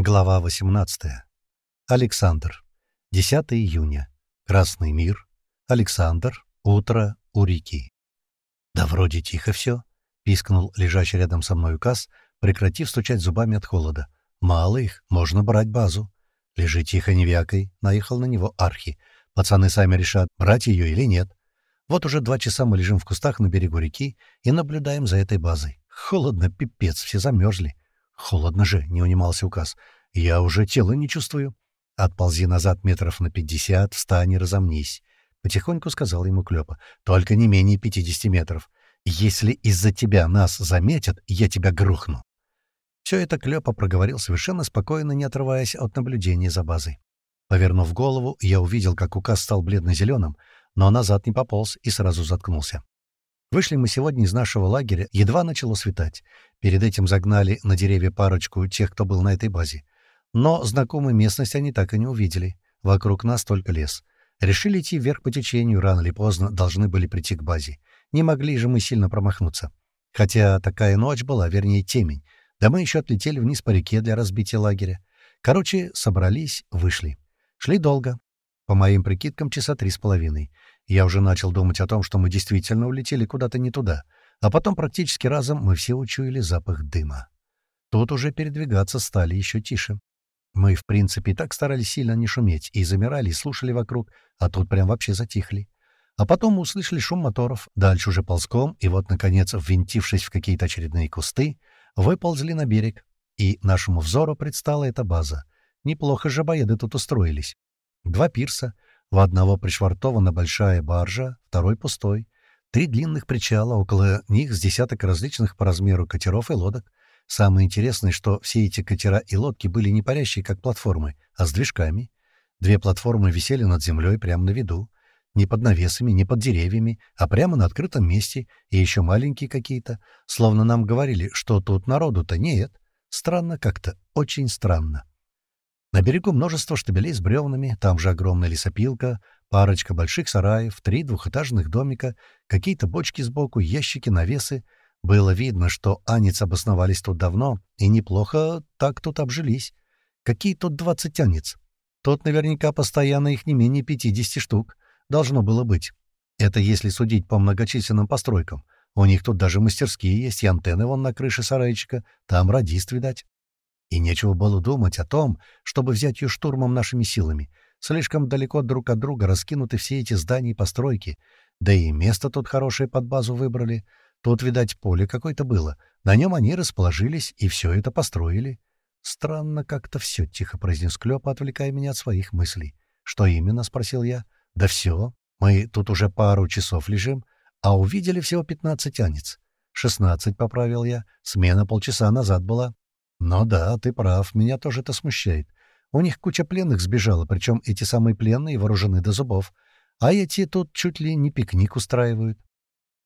Глава 18. Александр. 10 июня. Красный мир. Александр. Утро у реки. «Да вроде тихо все», — пискнул лежащий рядом со мной указ, прекратив стучать зубами от холода. «Мало их, можно брать базу». «Лежи тихо, не вякой», — наехал на него Архи. «Пацаны сами решат, брать ее или нет». Вот уже два часа мы лежим в кустах на берегу реки и наблюдаем за этой базой. Холодно, пипец, все замерзли. «Холодно же», — не унимался указ. «Я уже тело не чувствую». «Отползи назад метров на пятьдесят, встань и разомнись», — потихоньку сказал ему Клёпа. «Только не менее пятидесяти метров. Если из-за тебя нас заметят, я тебя грохну». Все это Клёпа проговорил совершенно спокойно, не отрываясь от наблюдения за базой. Повернув голову, я увидел, как указ стал бледно-зеленым, но назад не пополз и сразу заткнулся. Вышли мы сегодня из нашего лагеря, едва начало светать. Перед этим загнали на деревья парочку тех, кто был на этой базе. Но знакомую местность они так и не увидели. Вокруг нас только лес. Решили идти вверх по течению, рано или поздно должны были прийти к базе. Не могли же мы сильно промахнуться. Хотя такая ночь была, вернее, темень. Да мы еще отлетели вниз по реке для разбития лагеря. Короче, собрались, вышли. Шли долго. По моим прикидкам, часа три с половиной. Я уже начал думать о том, что мы действительно улетели куда-то не туда, а потом практически разом мы все учуяли запах дыма. Тут уже передвигаться стали еще тише. Мы, в принципе, так старались сильно не шуметь, и замирали, и слушали вокруг, а тут прям вообще затихли. А потом мы услышали шум моторов, дальше уже ползком, и вот, наконец, ввинтившись в какие-то очередные кусты, выползли на берег, и нашему взору предстала эта база. Неплохо же боеды тут устроились. Два пирса — в одного пришвартована большая баржа, второй пустой. Три длинных причала, около них с десяток различных по размеру катеров и лодок. Самое интересное, что все эти катера и лодки были не парящие, как платформы, а с движками. Две платформы висели над землей прямо на виду. Не под навесами, не под деревьями, а прямо на открытом месте, и еще маленькие какие-то. Словно нам говорили, что тут народу-то нет. Странно как-то, очень странно. На берегу множество штабелей с бревнами, там же огромная лесопилка, парочка больших сараев, три двухэтажных домика, какие-то бочки сбоку, ящики, навесы. Было видно, что анец обосновались тут давно, и неплохо так тут обжились. Какие тут двадцать анец? Тут наверняка постоянно их не менее пятидесяти штук. Должно было быть. Это если судить по многочисленным постройкам. У них тут даже мастерские есть, и антенны вон на крыше сарайчика. Там радист, видать. И нечего было думать о том, чтобы взять ее штурмом нашими силами. Слишком далеко друг от друга раскинуты все эти здания и постройки. Да и место тут хорошее под базу выбрали. Тут, видать, поле какое-то было. На нем они расположились и все это построили. «Странно как-то все», — тихо произнес Клёпа, отвлекая меня от своих мыслей. «Что именно?» — спросил я. «Да все. Мы тут уже пару часов лежим, а увидели всего пятнадцать анец». «Шестнадцать», — поправил я. «Смена полчаса назад была». «Ну да, ты прав, меня тоже это смущает. У них куча пленных сбежала, причем эти самые пленные вооружены до зубов. А эти тут чуть ли не пикник устраивают».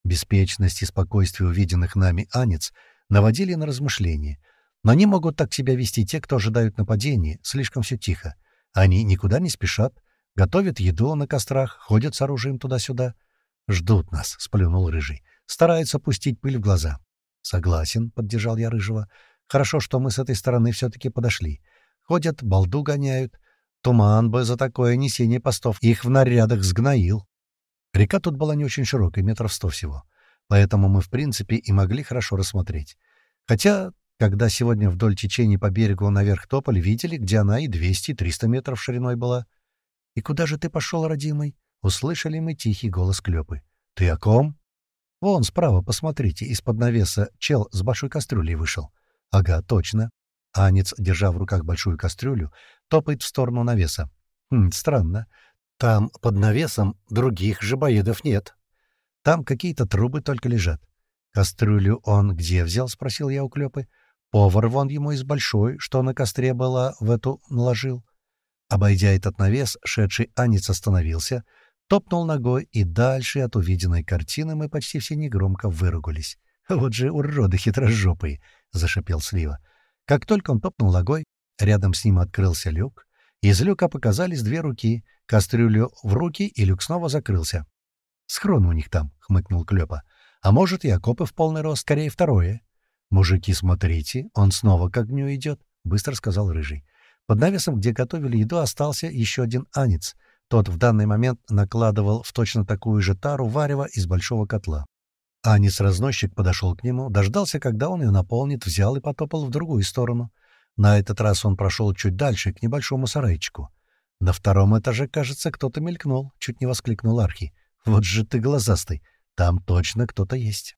Беспечность и спокойствие увиденных нами анец наводили на размышления. Но не могут так себя вести те, кто ожидают нападения, слишком все тихо. Они никуда не спешат, готовят еду на кострах, ходят с оружием туда-сюда. «Ждут нас», — сплюнул Рыжий. «Стараются пустить пыль в глаза». «Согласен», — поддержал я Рыжего. Хорошо, что мы с этой стороны все-таки подошли. Ходят, балду гоняют. Туман бы за такое несение постов их в нарядах сгноил. Река тут была не очень широкой, метров сто всего. Поэтому мы, в принципе, и могли хорошо рассмотреть. Хотя, когда сегодня вдоль течения по берегу наверх топали, видели, где она и 200-300 метров шириной была. «И куда же ты пошел, родимый?» Услышали мы тихий голос Клёпы. «Ты о ком?» «Вон, справа, посмотрите, из-под навеса чел с большой кастрюлей вышел. Ага, точно. Анец, держа в руках большую кастрюлю, топает в сторону навеса. Хм, странно. Там под навесом других жабоедов нет. Там какие-то трубы только лежат. «Кастрюлю он где взял?» — спросил я у Клёпы. «Повар вон ему из большой, что на костре была, в эту наложил». Обойдя этот навес, шедший Анец остановился, топнул ногой, и дальше от увиденной картины мы почти все негромко выругались. Вот же уроды хитрожопые! — зашипел Слива. Как только он топнул ногой, рядом с ним открылся люк. Из люка показались две руки, кастрюлю в руки, и люк снова закрылся. «Схрон у них там», — хмыкнул Клёпа. «А может, и окопы в полный рост, скорее второе». «Мужики, смотрите, он снова к огню идет», — быстро сказал Рыжий. Под навесом, где готовили еду, остался еще один анец. Тот в данный момент накладывал в точно такую же тару варево из большого котла. Анис-разносчик подошел к нему, дождался, когда он ее наполнит, взял и потопал в другую сторону. На этот раз он прошел чуть дальше, к небольшому сарайчику. На втором этаже, кажется, кто-то мелькнул, чуть не воскликнул Архи. «Вот же ты глазастый! Там точно кто-то есть!»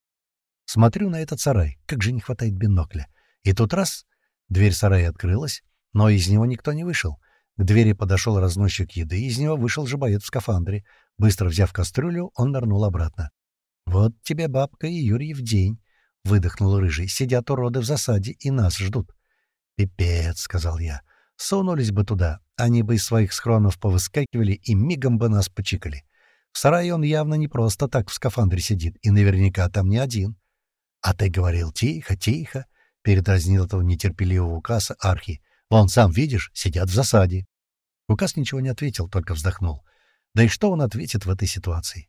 Смотрю на этот сарай, как же не хватает бинокля. И тут раз — дверь сарая открылась, но из него никто не вышел. К двери подошел разносчик еды, из него вышел жабоед в скафандре. Быстро взяв кастрюлю, он нырнул обратно. «Вот тебе бабка и Юрий в день», — выдохнул рыжий. «Сидят уроды в засаде и нас ждут». «Пипец», — сказал я. «Сунулись бы туда, они бы из своих схронов повыскакивали и мигом бы нас почикали. В сарае он явно не просто так в скафандре сидит, и наверняка там не один». «А ты говорил, тихо, тихо», — передразнил этого нетерпеливого Укаса Архи. «Вон, сам видишь, сидят в засаде». Укас ничего не ответил, только вздохнул. Да и что он ответит в этой ситуации?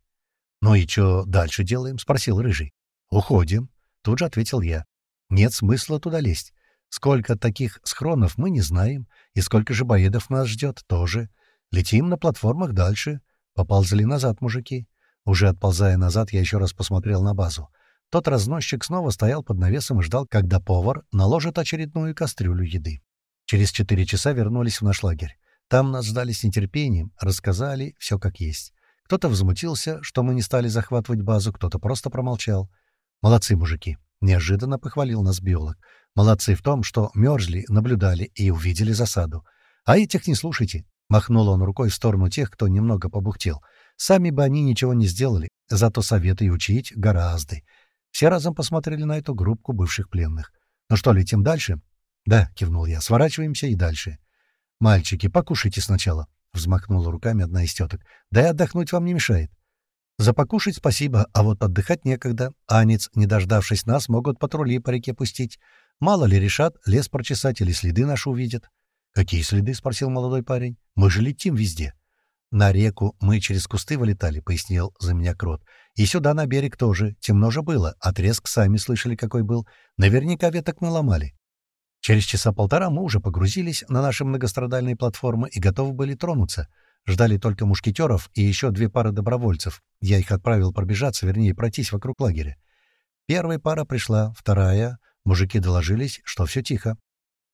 «Ну и что дальше делаем?» — спросил Рыжий. «Уходим», — тут же ответил я. «Нет смысла туда лезть. Сколько таких схронов мы не знаем, и сколько же боедов нас ждет тоже. Летим на платформах дальше. Поползли назад мужики». Уже отползая назад, я еще раз посмотрел на базу. Тот разносчик снова стоял под навесом и ждал, когда повар наложит очередную кастрюлю еды. Через четыре часа вернулись в наш лагерь. Там нас ждали с нетерпением, рассказали все как есть. Кто-то возмутился, что мы не стали захватывать базу, кто-то просто промолчал. «Молодцы, мужики!» — неожиданно похвалил нас биолог. «Молодцы в том, что мерзли, наблюдали и увидели засаду. А этих не слушайте!» — махнул он рукой в сторону тех, кто немного побухтел. «Сами бы они ничего не сделали, зато советы и учить гораздо». Все разом посмотрели на эту группку бывших пленных. «Ну что, летим дальше?» «Да», — кивнул я, — «сворачиваемся и дальше». «Мальчики, покушайте сначала», взмахнула руками одна из теток. «Да и отдохнуть вам не мешает». «За покушать спасибо, а вот отдыхать некогда. Анец, не дождавшись нас, могут патрули по реке пустить. Мало ли решат, лес прочесать или следы наши увидят». «Какие следы?» — спросил молодой парень. «Мы же летим везде». «На реку мы через кусты вылетали», — пояснил за меня Крот. «И сюда на берег тоже. Темно же было. Отрезк сами слышали, какой был. Наверняка веток наломали. Через часа полтора мы уже погрузились на наши многострадальные платформы и готовы были тронуться. Ждали только мушкетеров и еще две пары добровольцев. Я их отправил пробежаться, вернее, пройтись вокруг лагеря. Первая пара пришла, вторая. Мужики доложились, что все тихо.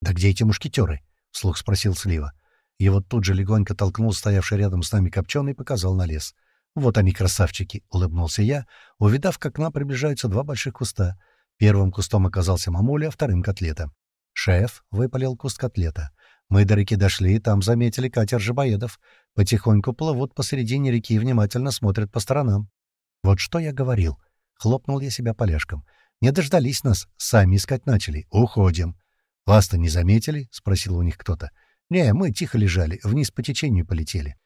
«Да где эти мушкетеры?» — вслух спросил Слива. Вот тут же легонько толкнул стоявший рядом с нами копченый и показал на лес. «Вот они, красавчики!» — улыбнулся я, увидав, как к нам приближаются два больших куста. Первым кустом оказался мамуля, вторым — котлета. «Шеф», — выпалил куст котлета. «Мы до реки дошли, там заметили катер жабоедов. Потихоньку плывут посередине реки и внимательно смотрят по сторонам». «Вот что я говорил». Хлопнул я себя поляшком. «Не дождались нас, сами искать начали. Уходим». «Вас-то не заметили?» — спросил у них кто-то. «Не, мы тихо лежали, вниз по течению полетели».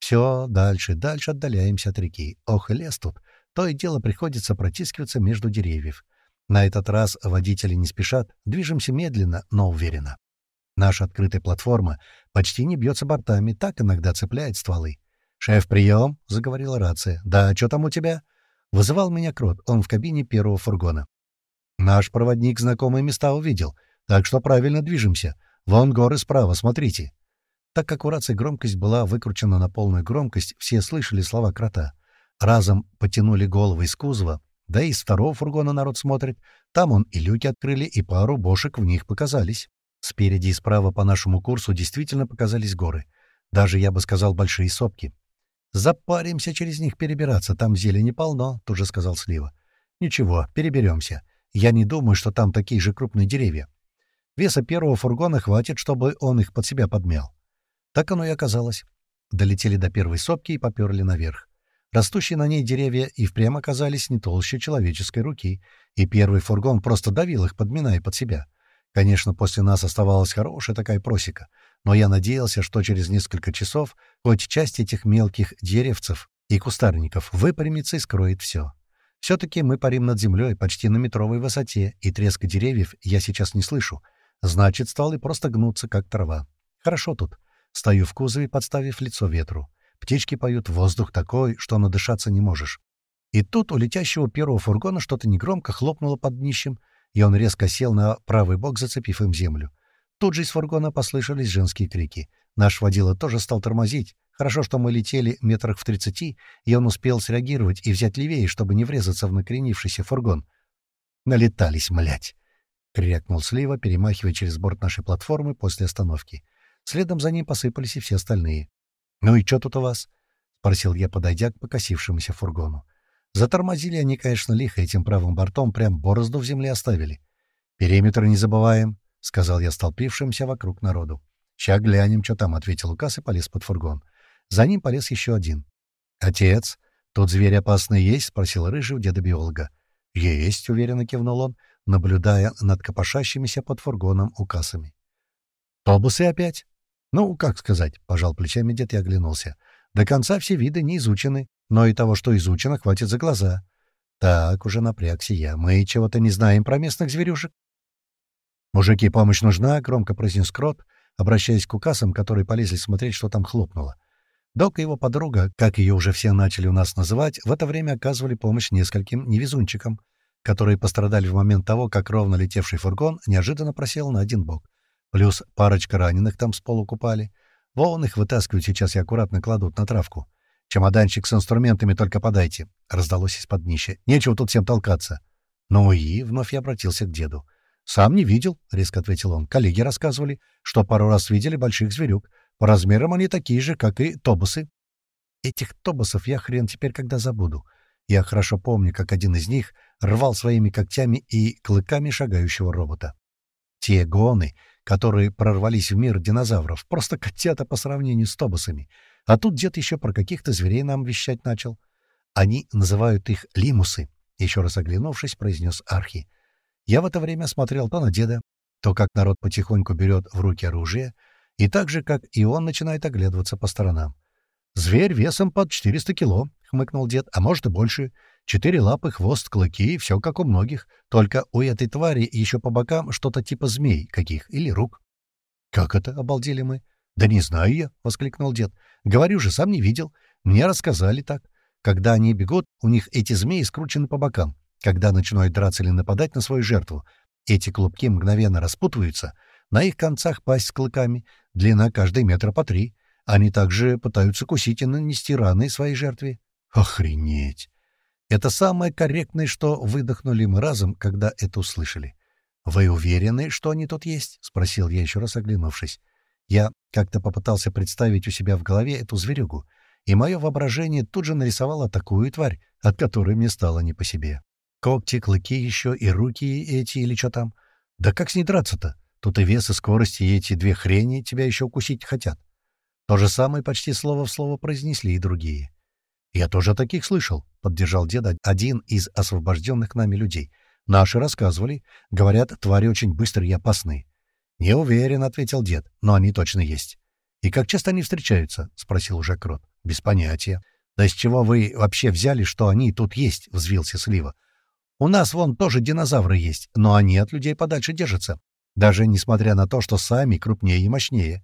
«Все, дальше, дальше отдаляемся от реки. Ох, лес тут. То и дело приходится протискиваться между деревьев. На этот раз водители не спешат, движемся медленно, но уверенно. Наша открытая платформа почти не бьется бортами, так иногда цепляет стволы. «Шеф, прием!» — заговорила рация. «Да, что там у тебя?» Вызывал меня Крот, он в кабине первого фургона. «Наш проводник знакомые места увидел, так что правильно движемся. Вон горы справа, смотрите». Так как у рации громкость была выкручена на полную громкость, все слышали слова Крота. Разом потянули головы из кузова, да и из второго фургона народ смотрит. Там он и люки открыли, и пару бошек в них показались. Спереди и справа по нашему курсу действительно показались горы. Даже, я бы сказал, большие сопки. «Запаримся через них перебираться, там зелени полно», — тут же сказал Слива. «Ничего, переберемся. Я не думаю, что там такие же крупные деревья. Веса первого фургона хватит, чтобы он их под себя подмял». Так оно и оказалось. Долетели до первой сопки и поперли наверх. Растущие на ней деревья и впрямь оказались не толще человеческой руки, и первый фургон просто давил их, подминая под себя. Конечно, после нас оставалась хорошая такая просека, но я надеялся, что через несколько часов хоть часть этих мелких деревцев и кустарников выпрямится и скроет все. Все-таки мы парим над землей почти на метровой высоте, и треска деревьев я сейчас не слышу. Значит, стволы просто гнутся, как трава. Хорошо тут. Стою в кузове, подставив лицо ветру. Птички поют, воздух такой, что надышаться не можешь. И тут у летящего первого фургона что-то негромко хлопнуло под днищем, и он резко сел на правый бок, зацепив им землю. Тут же из фургона послышались женские крики. Наш водила тоже стал тормозить. Хорошо, что мы летели метрах в тридцати, и он успел среагировать и взять левее, чтобы не врезаться в накренившийся фургон. «Налетались, млять!» — крякнул Слива, перемахивая через борт нашей платформы после остановки. Следом за ним посыпались и все остальные. «Ну и что тут у вас?» — спросил я, подойдя к покосившемуся фургону. Затормозили они, конечно, лихо, этим правым бортом прям борозду в земле оставили. «Периметр не забываем», — сказал я столпившимся вокруг народу. «Ща глянем, что там», — ответил Лукас и полез под фургон. За ним полез еще один. «Отец, тут зверь опасный есть?» — спросил Рыжий у деда-биолога. «Есть», — уверенно кивнул он, наблюдая над копошащимися под фургоном указами. «Тобусы опять?» «Ну, как сказать», — пожал плечами дед и оглянулся. «До конца все виды не изучены, но и того, что изучено, хватит за глаза». «Так, уже напрягся я. Мы чего-то не знаем про местных зверюшек?» «Мужики, помощь нужна», — громко произнес Крот, обращаясь к укасам, которые полезли смотреть, что там хлопнуло. Док и его подруга, как ее уже все начали у нас называть, в это время оказывали помощь нескольким невезунчикам, которые пострадали в момент того, как ровно летевший фургон неожиданно просел на один бок. Плюс парочка раненых там с полу купали. Вон их вытаскивают сейчас и аккуратно кладут на травку. «Чемоданчик с инструментами только подайте», — раздалось из-под днища. «Нечего тут всем толкаться». «Ну и...» — вновь я обратился к деду. «Сам не видел», — резко ответил он. «Коллеги рассказывали, что пару раз видели больших зверюк. По размерам они такие же, как и тобусы». Этих тобусов я хрен теперь когда забуду. Я хорошо помню, как один из них рвал своими когтями и клыками шагающего робота. Те гоны, которые прорвались в мир динозавров, просто котята по сравнению с тобусами. А тут дед еще про каких-то зверей нам вещать начал. Они называют их лимусы, — еще раз оглянувшись, произнес Архи. Я в это время смотрел то на деда, то как народ потихоньку берет в руки оружие, и так же, как и он начинает оглядываться по сторонам. «Зверь весом под 400 кило», — хмыкнул дед, — «а может и больше. Четыре лапы, хвост, клыки, все как у многих. Только у этой твари еще по бокам что-то типа змей каких или рук. — Как это? — обалдели мы. — Да не знаю я, — воскликнул дед. — Говорю же, сам не видел. Мне рассказали так. Когда они бегут, у них эти змеи скручены по бокам. Когда начинают драться или нападать на свою жертву, эти клубки мгновенно распутываются, на их концах пасть с клыками, длина каждой метра по три. Они также пытаются кусить и нанести раны своей жертве. Охренеть! Это самое корректное, что выдохнули мы разом, когда это услышали. «Вы уверены, что они тут есть?» — спросил я, еще раз оглянувшись. Я как-то попытался представить у себя в голове эту зверюгу, и мое воображение тут же нарисовало такую тварь, от которой мне стало не по себе. Когти, клыки еще и руки эти или что там. Да как с ней драться-то? Тут и вес, и скорость, и эти две хрени тебя еще укусить хотят. То же самое почти слово в слово произнесли и другие. «Я тоже о таких слышал», — поддержал деда один из освобожденных нами людей. «Наши рассказывали. Говорят, твари очень быстрые и опасные». «Не уверен», — ответил дед, — «но они точно есть». «И как часто они встречаются?» — спросил уже Крот. «Без понятия». «Да из чего вы вообще взяли, что они тут есть?» — взвился Слива. «У нас вон тоже динозавры есть, но они от людей подальше держатся, даже несмотря на то, что сами крупнее и мощнее».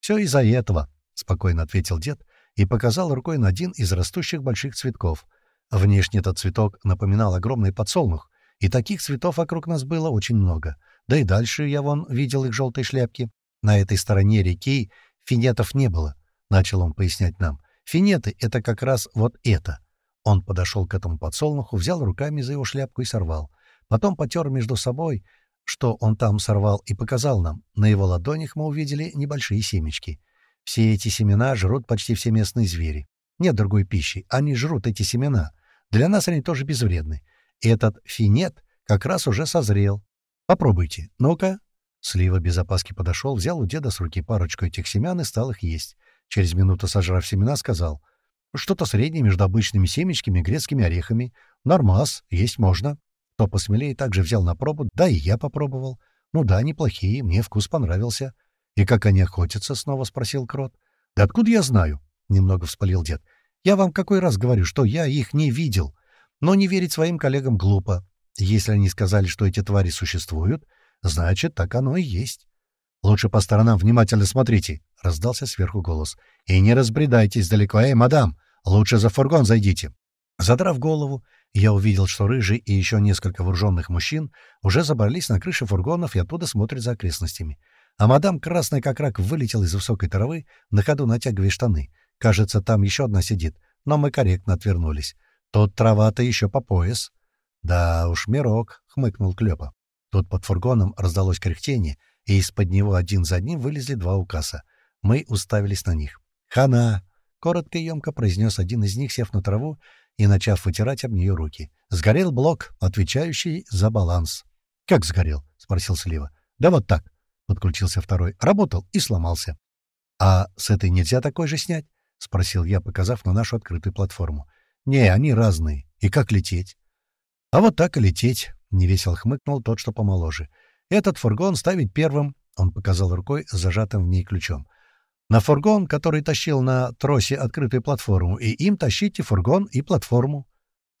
«Все из-за этого», — спокойно ответил дед, и показал рукой на один из растущих больших цветков. Внешне этот цветок напоминал огромный подсолнух, и таких цветов вокруг нас было очень много. Да и дальше я вон видел их желтые шляпки. На этой стороне реки финетов не было, — начал он пояснять нам. Финеты — это как раз вот это. Он подошел к этому подсолнуху, взял руками за его шляпку и сорвал. Потом потер между собой, что он там сорвал, и показал нам. На его ладонях мы увидели небольшие семечки — все эти семена жрут почти все местные звери. Нет другой пищи. Они жрут эти семена. Для нас они тоже безвредны. Этот финет как раз уже созрел. Попробуйте. Ну-ка. Слива без опаски подошел, взял у деда с руки парочку этих семян и стал их есть. Через минуту, сожрав семена, сказал. Что-то среднее между обычными семечками и грецкими орехами. Нормас, есть можно. Кто посмелее также взял на пробу, да и я попробовал. Ну да, неплохие, мне вкус понравился. «И как они охотятся?» — снова спросил Крот. «Да откуда я знаю?» — немного вспылил дед. «Я вам какой раз говорю, что я их не видел. Но не верить своим коллегам глупо. Если они сказали, что эти твари существуют, значит, так оно и есть». «Лучше по сторонам внимательно смотрите», — раздался сверху голос. «И не разбредайтесь далеко. Эй, мадам, лучше за фургон зайдите». Задрав голову, я увидел, что Рыжий и еще несколько вооруженных мужчин уже забрались на крыши фургонов и оттуда смотрят за окрестностями. А мадам красная как рак вылетела из высокой травы, на ходу натягивая штаны. Кажется, там еще одна сидит, но мы корректно отвернулись. Тут трава-то еще по пояс. «Да уж, мирок», — хмыкнул Клёпа. Тут под фургоном раздалось кряхтение, и из-под него один за одним вылезли два укаса. Мы уставились на них. «Хана!» — коротко и емко произнес один из них, сев на траву и начав вытирать об нее руки. «Сгорел блок, отвечающий за баланс». «Как сгорел?» — спросил Слива. «Да вот так», — подключился второй. «Работал и сломался». «А с этой нельзя такой же снять?» — спросил я, показав на нашу открытую платформу. «Не, они разные. И как лететь?» «А вот так и лететь», — невесело хмыкнул тот, что помоложе. «Этот фургон ставить первым», — он показал рукой зажатым в ней ключом. «На фургон, который тащил на тросе открытую платформу, и им тащите фургон и платформу».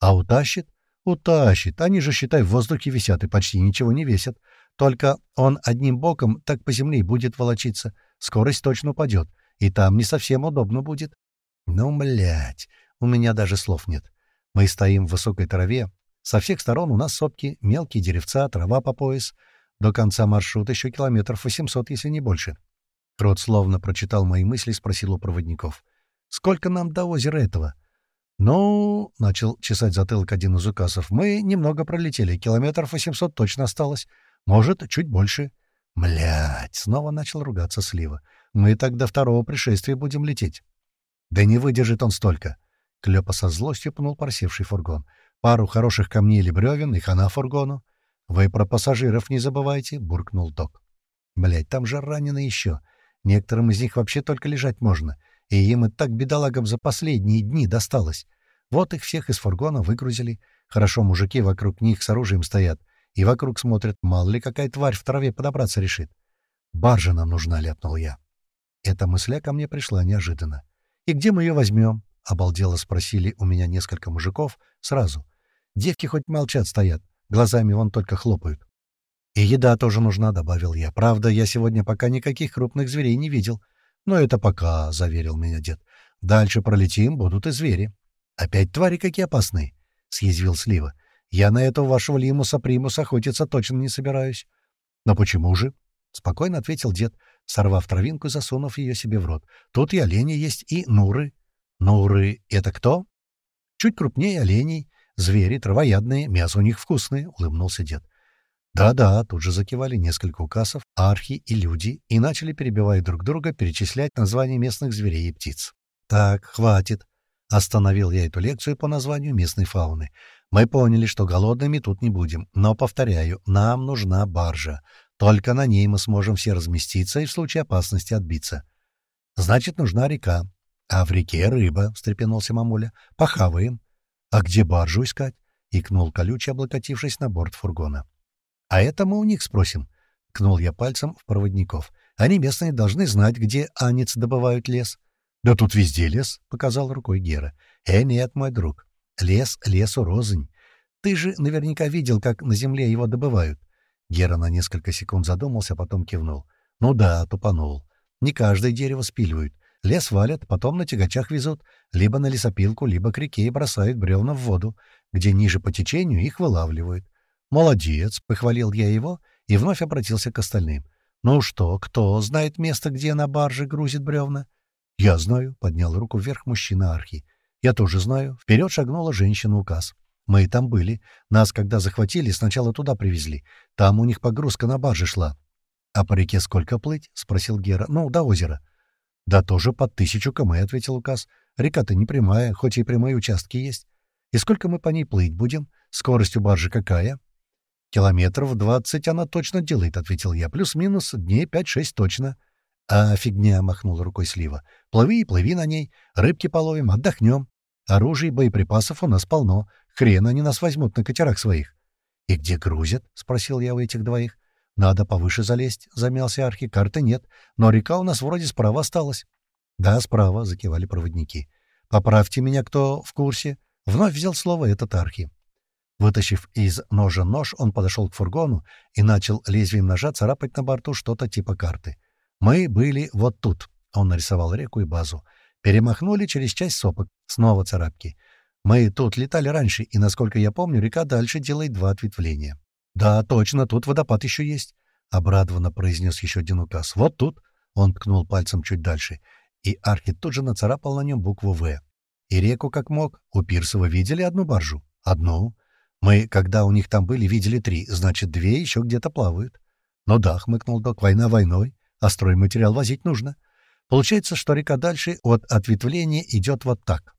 «А утащит?» «Утащит. Они же, считай, в воздухе висят и почти ничего не весят. Только он одним боком так по земле будет волочиться. Скорость точно упадет. И там не совсем удобно будет». «Ну, блядь, у меня даже слов нет. Мы стоим в высокой траве, со всех сторон у нас сопки, мелкие деревца, трава по пояс. До конца маршрута еще километров 800, если не больше. Крот словно прочитал мои мысли и спросил у проводников. «Сколько нам до озера этого?» «Ну...» — начал чесать затылок один из указов. «Мы немного пролетели. Километров 800 точно осталось. Может, чуть больше». «Млядь!» — снова начал ругаться Слива. «Мы так до второго пришествия будем лететь». «Да не выдержит он столько!» Клёпа со злостью пнул просевший фургон. Пару хороших камней или бревен и хана фургону. Вы про пассажиров не забывайте, — буркнул док. Блять, там же ранены еще. Некоторым из них вообще только лежать можно. И им и так бедолагам за последние дни досталось. Вот их всех из фургона выгрузили. Хорошо, мужики вокруг них с оружием стоят. И вокруг смотрят, мало ли какая тварь в траве подобраться решит. «Баржа нам нужна», — ляпнул я. Эта мысля ко мне пришла неожиданно. «И где мы ее возьмем?» — обалдело спросили у меня несколько мужиков сразу. Девки хоть молчат стоят, глазами вон только хлопают. «И еда тоже нужна», — добавил я. «Правда, я сегодня пока никаких крупных зверей не видел». «Но это пока», — заверил меня дед. «Дальше пролетим, будут и звери». «Опять твари какие опасные», — съязвил Слива. «Я на этого вашего лимуса-примуса охотиться точно не собираюсь». «Но почему же?» — спокойно ответил дед, сорвав травинку и засунув ее себе в рот. «Тут и олени есть, и нуры». «Нуры — это кто?» «Чуть крупнее оленей, Звери травоядные, мясо у них вкусное», — улыбнулся дед. «Да-да», — тут же закивали несколько указов, архи и люди, и начали, перебивая друг друга, перечислять названия местных зверей и птиц. «Так, хватит», — остановил я эту лекцию по названию местной фауны. «Мы поняли, что голодными тут не будем, но, повторяю, нам нужна баржа. Только на ней мы сможем все разместиться и в случае опасности отбиться. Значит, нужна река. А в реке рыба», — встрепенулся мамуля. «Похаваем. «А где баржу искать?» — икнул колючий, облокотившись на борт фургона. «А это мы у них спросим», — ткнул я пальцем в проводников. «Они местные должны знать, где анец добывают лес». «Да тут везде лес», — показал рукой Гера. «Э, нет, мой друг. Лес лесу рознь. Ты же наверняка видел, как на земле его добывают». Гера на несколько секунд задумался, потом кивнул. «Ну да, тупанул. Не каждое дерево спиливают. Лес валят, потом на тягачах везут, либо на лесопилку, либо к реке и бросают бревна в воду, где ниже по течению их вылавливают. «Молодец!» — похвалил я его и вновь обратился к остальным. «Ну что, кто знает место, где на барже грузит бревна?» «Я знаю», — поднял руку вверх мужчина Архи. «Я тоже знаю». Вперед шагнула женщина-указ. «Мы и там были. Нас, когда захватили, сначала туда привезли. Там у них погрузка на барже шла». «А по реке сколько плыть?» — спросил Гера. «Ну, до озера». «Да тоже под тысячу км», — ответил указ. «Река-то не прямая, хоть и прямые участки есть. И сколько мы по ней плыть будем? Скорость у баржи какая?» «Километров двадцать она точно делает», — ответил я. «Плюс-минус дней пять-шесть точно». «А фигня», — махнул рукой Слива. «Плыви и плыви на ней. Рыбки половим, отдохнем. Оружия и боеприпасов у нас полно. Хрен они нас возьмут на катерах своих». «И где грузят?» — спросил я у этих двоих. «Надо повыше залезть», — замялся Архи. «Карты нет, но река у нас вроде справа осталась». «Да, справа», — закивали проводники. «Поправьте меня, кто в курсе». Вновь взял слово этот Архи. Вытащив из ножа нож, он подошел к фургону и начал лезвием ножа царапать на борту что-то типа карты. «Мы были вот тут», — он нарисовал реку и базу. «Перемахнули через часть сопок. Снова царапки. Мы тут летали раньше, и, насколько я помню, река дальше делает два ответвления. «Да, точно, тут водопад еще есть». обрадованно произнес еще один указ. «Вот тут!» — он ткнул пальцем чуть дальше. И Архи тут же нацарапал на нем букву «В». И реку как мог. У Пирсова видели одну баржу? Одну. Мы, когда у них там были, видели три, значит, две еще где-то плавают. Ну да, хмыкнул док, война войной, а стройматериал возить нужно. Получается, что река дальше от ответвления идет вот так.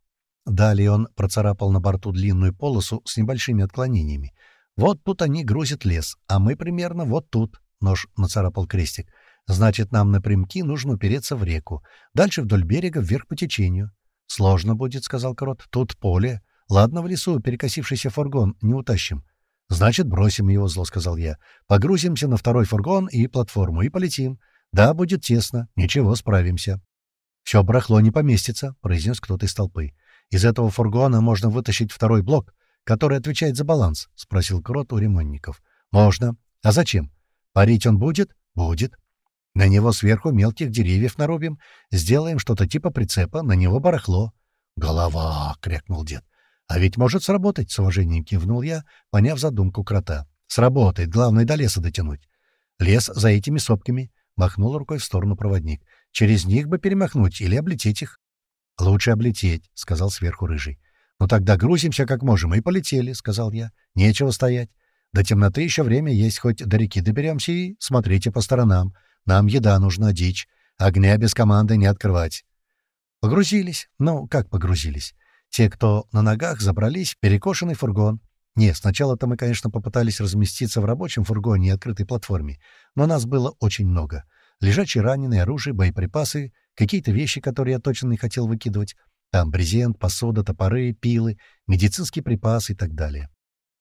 Далее он процарапал на борту длинную полосу с небольшими отклонениями. Вот тут они грузят лес, а мы примерно вот тут. Нож нацарапал крестик. Значит, нам напрямки нужно упереться в реку. Дальше вдоль берега вверх по течению. «Сложно будет», — сказал Крот. «Тут поле. Ладно, в лесу перекосившийся фургон не утащим». «Значит, бросим его», — зло сказал я. «Погрузимся на второй фургон и платформу и полетим. Да, будет тесно. Ничего, справимся». «Все барахло не поместится», — произнес кто-то из толпы. «Из этого фургона можно вытащить второй блок, который отвечает за баланс», — спросил Крот у ремонтников. «Можно. А зачем? Парить он будет? Будет. На него сверху мелких деревьев нарубим, сделаем что-то типа прицепа, на него барахло». «Голова!» — крякнул дед. «А ведь может сработать», — с уважением кивнул я, поняв задумку крота. «Сработает, главное до леса дотянуть». «Лес за этими сопками», — махнул рукой в сторону проводник. «Через них бы перемахнуть или облететь их». «Лучше облететь», — сказал сверху рыжий. «Ну тогда грузимся как можем и полетели», — сказал я. «Нечего стоять. До темноты еще время есть, хоть до реки доберемся и смотрите по сторонам. Нам еда нужна, дичь. Огня без команды не открывать». Погрузились. Ну, как погрузились? Те, кто на ногах, забрались в перекошенный фургон. Не, сначала-то мы, конечно, попытались разместиться в рабочем фургоне и открытой платформе, но нас было очень много. Лежачие раненые, оружие, боеприпасы, какие-то вещи, которые я точно не хотел выкидывать. Там брезент, посуда, топоры, пилы, медицинские припасы и так далее.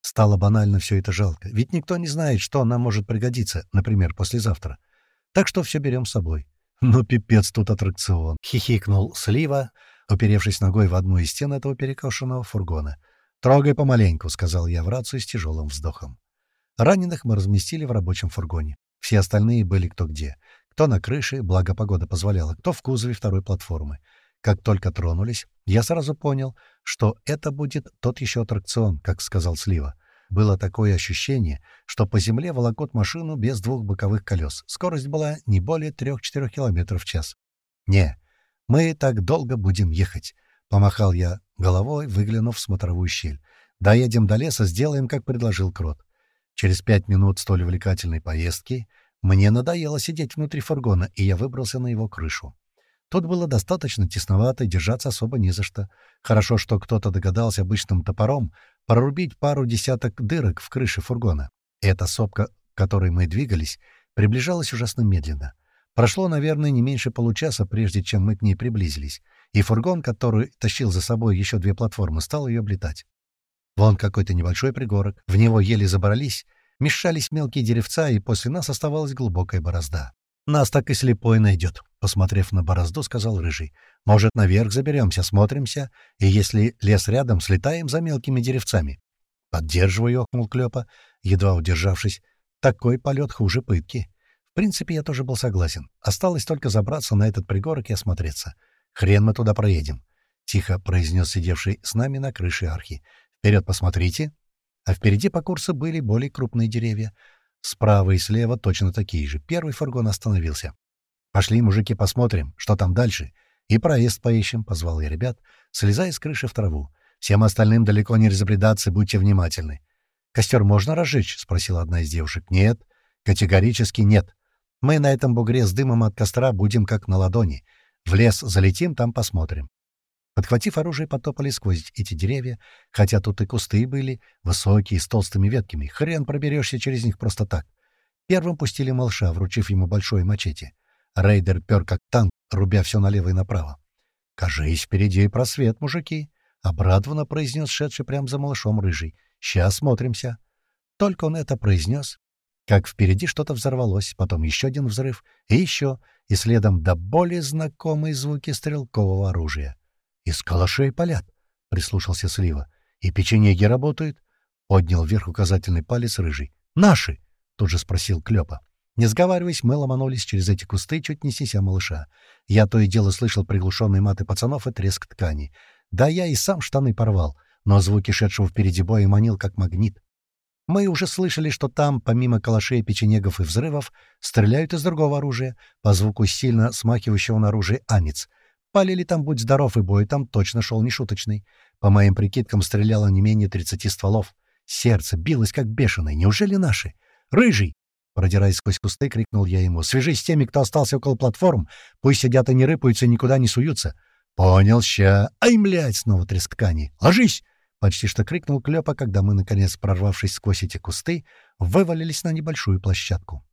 Стало банально все это жалко, ведь никто не знает, что нам может пригодиться, например, послезавтра. Так что все берем с собой. Ну, пипец тут аттракцион. Хихикнул Слива, уперевшись ногой в одну из стен этого перекошенного фургона. «Трогай помаленьку», — сказал я в рацию с тяжелым вздохом. Раненых мы разместили в рабочем фургоне. Все остальные были кто где. Кто на крыше, благо погода позволяла, кто в кузове второй платформы. Как только тронулись, я сразу понял, что это будет тот еще аттракцион, как сказал Слива. Было такое ощущение, что по земле волокот машину без двух боковых колес. Скорость была не более 3-4 км в час. «Не, мы так долго будем ехать», — помахал я головой, выглянув в смотровую щель. «Доедем до леса, сделаем, как предложил Крот». Через пять минут столь увлекательной поездки мне надоело сидеть внутри фургона, и я выбрался на его крышу. Тут было достаточно тесновато, держаться особо не за что. Хорошо, что кто-то догадался обычным топором прорубить пару десяток дырок в крыше фургона. Эта сопка, которой мы двигались, приближалась ужасно медленно. Прошло, наверное, не меньше получаса, прежде чем мы к ней приблизились, и фургон, который тащил за собой еще две платформы, стал ее облетать. Вон какой-то небольшой пригорок, в него еле забрались, мешались мелкие деревца, и после нас оставалась глубокая борозда. «Нас так и слепой найдет», — посмотрев на борозду, сказал Рыжий. «Может, наверх заберемся, смотримся, и если лес рядом, слетаем за мелкими деревцами». «Поддерживаю», — охнул Клёпа, едва удержавшись. «Такой полет хуже пытки». В принципе, я тоже был согласен. Осталось только забраться на этот пригорок и осмотреться. «Хрен мы туда проедем», — тихо произнес сидевший с нами на крыше архи. «Вперед посмотрите». А впереди по курсу были более крупные деревья — Справа и слева точно такие же. Первый фургон остановился. «Пошли, мужики, посмотрим, что там дальше. И проезд поищем», — позвал я ребят, слезая с крыши в траву. «Всем остальным далеко не разобредаться, будьте внимательны». «Костер можно разжечь?» — спросила одна из девушек. «Нет, категорически нет. Мы на этом бугре с дымом от костра будем как на ладони. В лес залетим, там посмотрим. Подхватив оружие, потопали сквозь эти деревья, хотя тут и кусты были, высокие, с толстыми ветками. Хрен проберешься через них просто так. Первым пустили малыша, вручив ему большое мачете. Рейдер пер как танк, рубя все налево и направо. «Кажись, впереди просвет, мужики!» — обрадованно произнес шедший прямо за малышом рыжий. «Сейчас смотримся!» Только он это произнес, как впереди что-то взорвалось, потом еще один взрыв, и еще, и следом до более знакомые звуки стрелкового оружия. «Из калашей палят», — прислушался Слива. «И печенеги работают?» — поднял вверх указательный палец рыжий. «Наши!» — тут же спросил Клёпа. Не сговариваясь, мы ломанулись через эти кусты, чуть не сися малыша. Я то и дело слышал приглушенные маты пацанов и треск ткани. Да я и сам штаны порвал, но звуки шедшего впереди боя манил как магнит. Мы уже слышали, что там, помимо калашей, печенегов и взрывов, стреляют из другого оружия, по звуку сильно смахивающего на оружие анец. Палили там, будь здоров, и бой там точно шел нешуточный. По моим прикидкам, стреляло не менее 30 стволов. Сердце билось как бешеное. Неужели наши? «Рыжий!» Продираясь сквозь кусты, крикнул я ему. «Свяжись с теми, кто остался около платформ. Пусть сидят и не рыпаются, никуда не суются». «Понял, ща. Ай, млядь!» Снова треск ткани. «Ложись!» Почти что крикнул Клёпа, когда мы, наконец, прорвавшись сквозь эти кусты, вывалились на небольшую площадку.